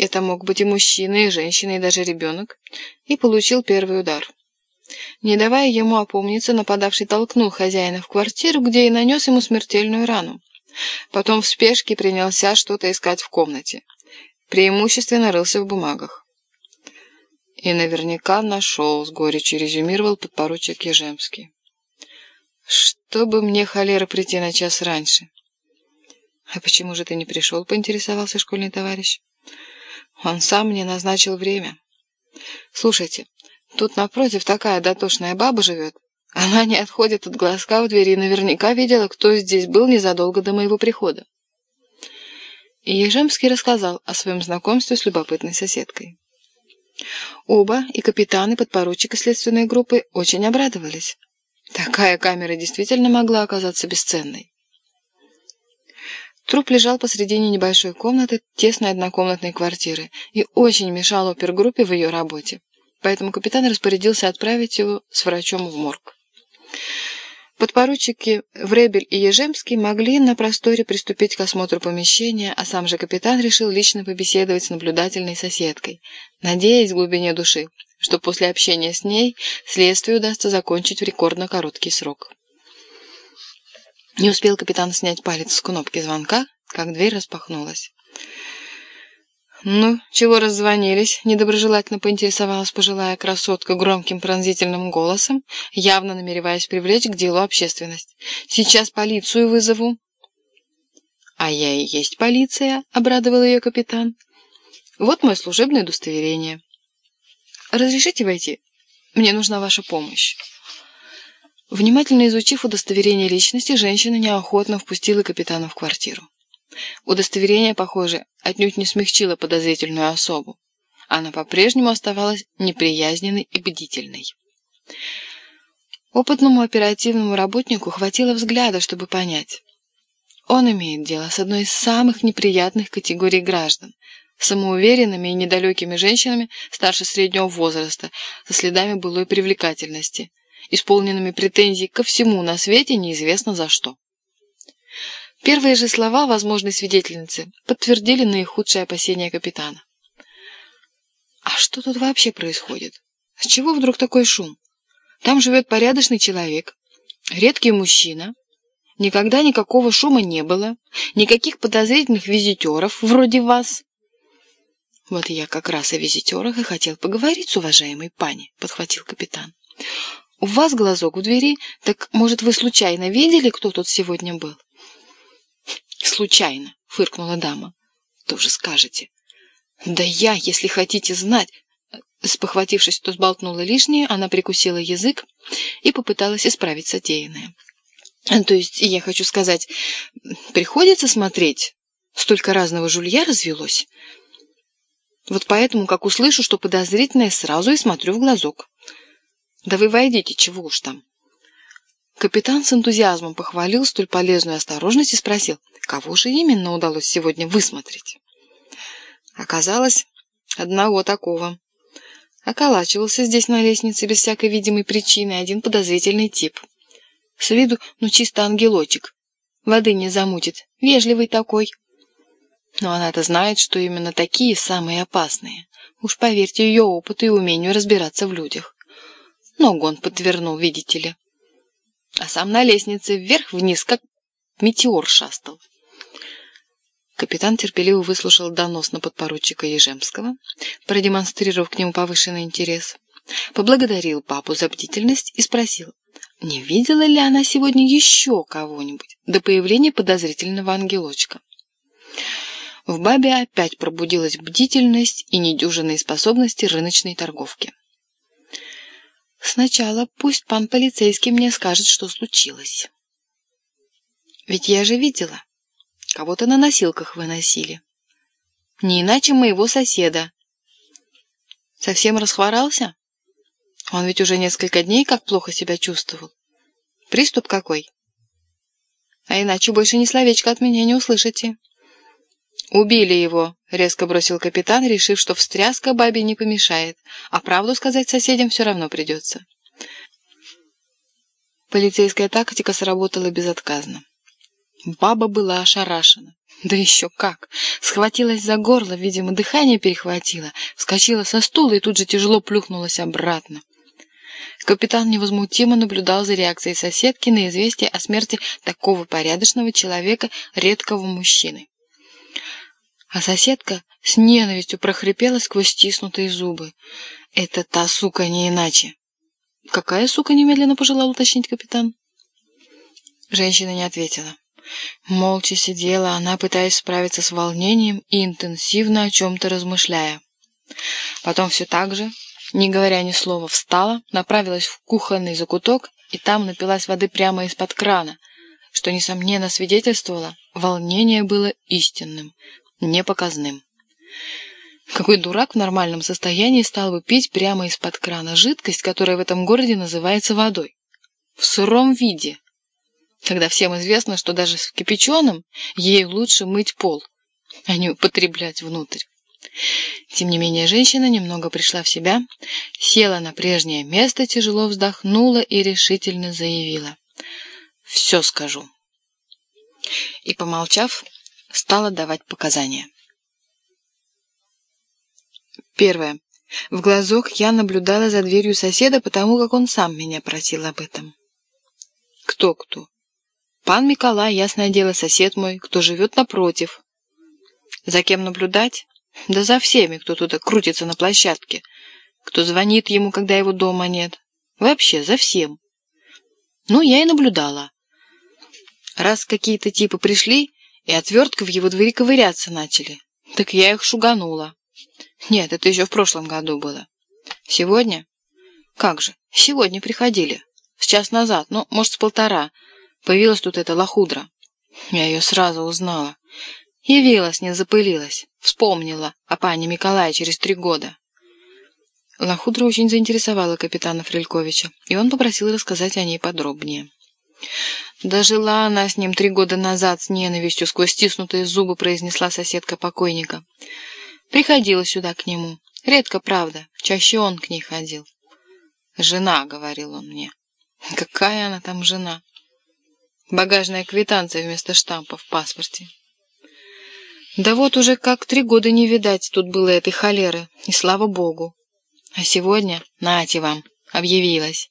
это мог быть и мужчина, и женщина, и даже ребенок, и получил первый удар. Не давая ему опомниться, нападавший толкнул хозяина в квартиру, где и нанес ему смертельную рану. Потом в спешке принялся что-то искать в комнате. Преимущественно рылся в бумагах. И наверняка нашел, с горечью резюмировал подпоручик Ежемский. Чтобы мне, холера, прийти на час раньше. А почему же ты не пришел, поинтересовался школьный товарищ. Он сам мне назначил время. Слушайте, тут напротив такая дотошная баба живет. Она не отходит от глазка в двери и наверняка видела, кто здесь был незадолго до моего прихода. И Ежемский рассказал о своем знакомстве с любопытной соседкой. Оба, и капитан, и подпоручик из следственной группы, очень обрадовались. Такая камера действительно могла оказаться бесценной. Труп лежал посредине небольшой комнаты, тесной однокомнатной квартиры, и очень мешал опергруппе в ее работе. Поэтому капитан распорядился отправить его с врачом в морг. Подпоручики Вребель и Ежемский могли на просторе приступить к осмотру помещения, а сам же капитан решил лично побеседовать с наблюдательной соседкой, надеясь в глубине души, что после общения с ней следствие удастся закончить в рекордно короткий срок. Не успел капитан снять палец с кнопки звонка, как дверь распахнулась. «Ну, чего раззвонились?» — недоброжелательно поинтересовалась пожилая красотка громким пронзительным голосом, явно намереваясь привлечь к делу общественность. «Сейчас полицию вызову». «А я и есть полиция», — обрадовал ее капитан. «Вот мое служебное удостоверение». «Разрешите войти? Мне нужна ваша помощь». Внимательно изучив удостоверение личности, женщина неохотно впустила капитана в квартиру. Удостоверение, похоже, отнюдь не смягчило подозрительную особу. Она по-прежнему оставалась неприязненной и бдительной. Опытному оперативному работнику хватило взгляда, чтобы понять. Он имеет дело с одной из самых неприятных категорий граждан, самоуверенными и недалекими женщинами старше среднего возраста, со следами былой привлекательности, исполненными претензий ко всему на свете неизвестно за что. Первые же слова возможной свидетельницы подтвердили наихудшие опасения капитана. «А что тут вообще происходит? С чего вдруг такой шум? Там живет порядочный человек, редкий мужчина. Никогда никакого шума не было, никаких подозрительных визитеров вроде вас». «Вот я как раз о визитерах и хотел поговорить с уважаемой пани», — подхватил капитан. «У вас глазок в двери, так, может, вы случайно видели, кто тут сегодня был?» «Случайно», — фыркнула дама. «Тоже скажете». «Да я, если хотите знать...» Спохватившись, что сболтнула лишнее, она прикусила язык и попыталась исправить содеянное. «То есть, я хочу сказать, приходится смотреть? Столько разного жулья развелось?» Вот поэтому, как услышу, что подозрительное, сразу и смотрю в глазок. Да вы войдите, чего уж там. Капитан с энтузиазмом похвалил столь полезную осторожность и спросил, кого же именно удалось сегодня высмотреть. Оказалось, одного такого. Околачивался здесь на лестнице без всякой видимой причины один подозрительный тип. С виду, ну, чисто ангелочек. Воды не замутит, вежливый такой. Но она-то знает, что именно такие самые опасные. Уж поверьте ее опыту и умению разбираться в людях. Ногу он подвернул, видите ли а сам на лестнице вверх-вниз, как метеор шастал. Капитан терпеливо выслушал донос на подпоручика Ежемского, продемонстрировав к нему повышенный интерес, поблагодарил папу за бдительность и спросил, не видела ли она сегодня еще кого-нибудь до появления подозрительного ангелочка. В бабе опять пробудилась бдительность и недюжинные способности рыночной торговки. Сначала пусть пан полицейский мне скажет, что случилось. Ведь я же видела. Кого-то на носилках выносили. Не иначе моего соседа. Совсем расхворался? Он ведь уже несколько дней как плохо себя чувствовал. Приступ какой? А иначе больше ни словечко от меня не услышите. «Убили его», — резко бросил капитан, решив, что встряска бабе не помешает, а правду сказать соседям все равно придется. Полицейская тактика сработала безотказно. Баба была ошарашена. Да еще как! Схватилась за горло, видимо, дыхание перехватило, вскочила со стула и тут же тяжело плюхнулась обратно. Капитан невозмутимо наблюдал за реакцией соседки на известие о смерти такого порядочного человека, редкого мужчины. А соседка с ненавистью прохрипела сквозь стиснутые зубы. «Это та сука, не иначе!» «Какая сука?» — немедленно пожелал уточнить капитан. Женщина не ответила. Молча сидела она, пытаясь справиться с волнением и интенсивно о чем-то размышляя. Потом все так же, не говоря ни слова, встала, направилась в кухонный закуток и там напилась воды прямо из-под крана, что, несомненно, свидетельствовало, волнение было истинным, непоказным. Какой дурак в нормальном состоянии стал бы пить прямо из-под крана жидкость, которая в этом городе называется водой? В сыром виде, когда всем известно, что даже с кипяченым ей лучше мыть пол, а не употреблять внутрь. Тем не менее, женщина немного пришла в себя, села на прежнее место, тяжело вздохнула и решительно заявила. «Все скажу». И, помолчав, стала давать показания. Первое. В глазок я наблюдала за дверью соседа, потому как он сам меня просил об этом. Кто-кто? Пан Миколай, ясное дело, сосед мой, кто живет напротив. За кем наблюдать? Да за всеми, кто туда крутится на площадке, кто звонит ему, когда его дома нет. Вообще, за всем. Ну, я и наблюдала. Раз какие-то типы пришли и отверткой в его двери ковыряться начали, так я их шуганула. Нет, это еще в прошлом году было. Сегодня? Как же, сегодня приходили. С час назад, ну, может, с полтора. Появилась тут эта лохудра. Я ее сразу узнала. Явилась, не запылилась. Вспомнила о пане Николае через три года. Лохудра очень заинтересовала капитана Фрельковича, и он попросил рассказать о ней подробнее. «Дожила она с ним три года назад с ненавистью, сквозь стиснутые зубы произнесла соседка покойника. Приходила сюда к нему. Редко, правда, чаще он к ней ходил. «Жена», — говорил он мне. «Какая она там жена?» Багажная квитанция вместо штампа в паспорте. Да вот уже как три года не видать тут было этой холеры, и слава богу. А сегодня, нате вам, объявилась.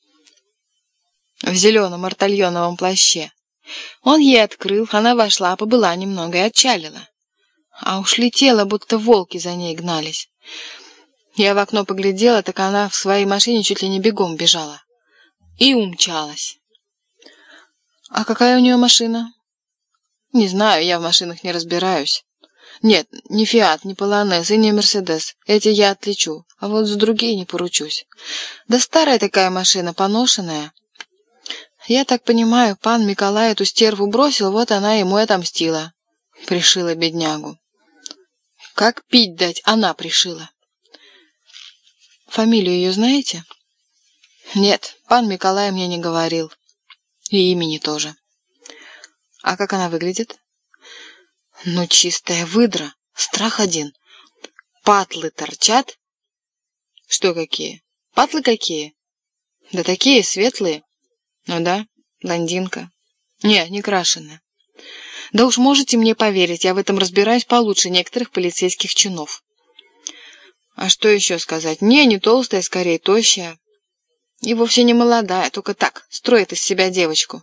В зеленом артальоновом плаще. Он ей открыл, она вошла, побыла немного и отчалила. А уж летела, будто волки за ней гнались. Я в окно поглядела, так она в своей машине чуть ли не бегом бежала. И умчалась. «А какая у нее машина?» «Не знаю, я в машинах не разбираюсь. Нет, не Фиат, не Полонез и не Мерседес. Эти я отличу, а вот за другие не поручусь. Да старая такая машина, поношенная. Я так понимаю, пан Николай эту стерву бросил, вот она ему и отомстила. Пришила беднягу. Как пить дать, она пришила. Фамилию ее знаете? Нет, пан Николай мне не говорил. И имени тоже. А как она выглядит? Ну, чистая выдра. Страх один. Патлы торчат. Что какие? Патлы какие? Да такие, светлые. Ну да, блондинка. Не, не крашеная. Да уж можете мне поверить, я в этом разбираюсь получше некоторых полицейских чинов. А что еще сказать? Не, не толстая, скорее тощая. И вовсе не молодая, только так, строит из себя девочку.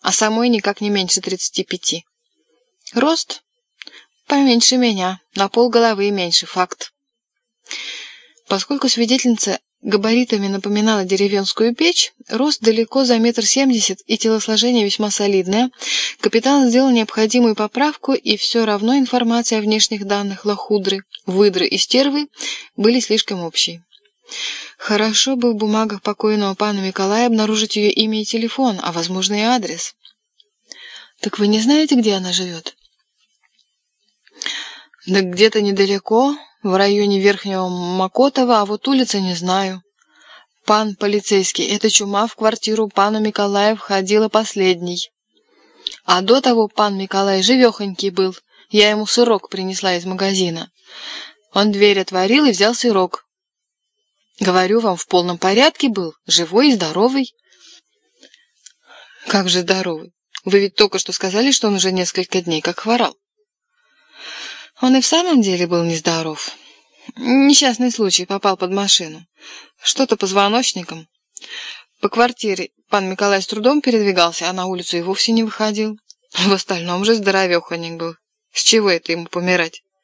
А самой никак не меньше тридцати пяти. Рост? Поменьше меня, на пол головы меньше, факт. Поскольку свидетельница габаритами напоминала деревенскую печь, рост далеко за метр семьдесят и телосложение весьма солидное, капитан сделал необходимую поправку, и все равно информация о внешних данных лохудры, выдры и стервы были слишком общей. Хорошо бы в бумагах покойного пана Николая обнаружить ее имя и телефон, а, возможно, и адрес. Так вы не знаете, где она живет? Да где-то недалеко, в районе Верхнего Макотова, а вот улица не знаю. Пан полицейский, эта чума в квартиру пана Николая входила последней. А до того пан Николай живехонький был. Я ему сырок принесла из магазина. Он дверь отворил и взял сырок. Говорю вам, в полном порядке был, живой и здоровый. Как же здоровый? Вы ведь только что сказали, что он уже несколько дней как хворал. Он и в самом деле был нездоров. Несчастный случай, попал под машину. Что-то позвоночником. По квартире пан Николай с трудом передвигался, а на улицу и вовсе не выходил. В остальном же здоровеханик был. С чего это ему помирать?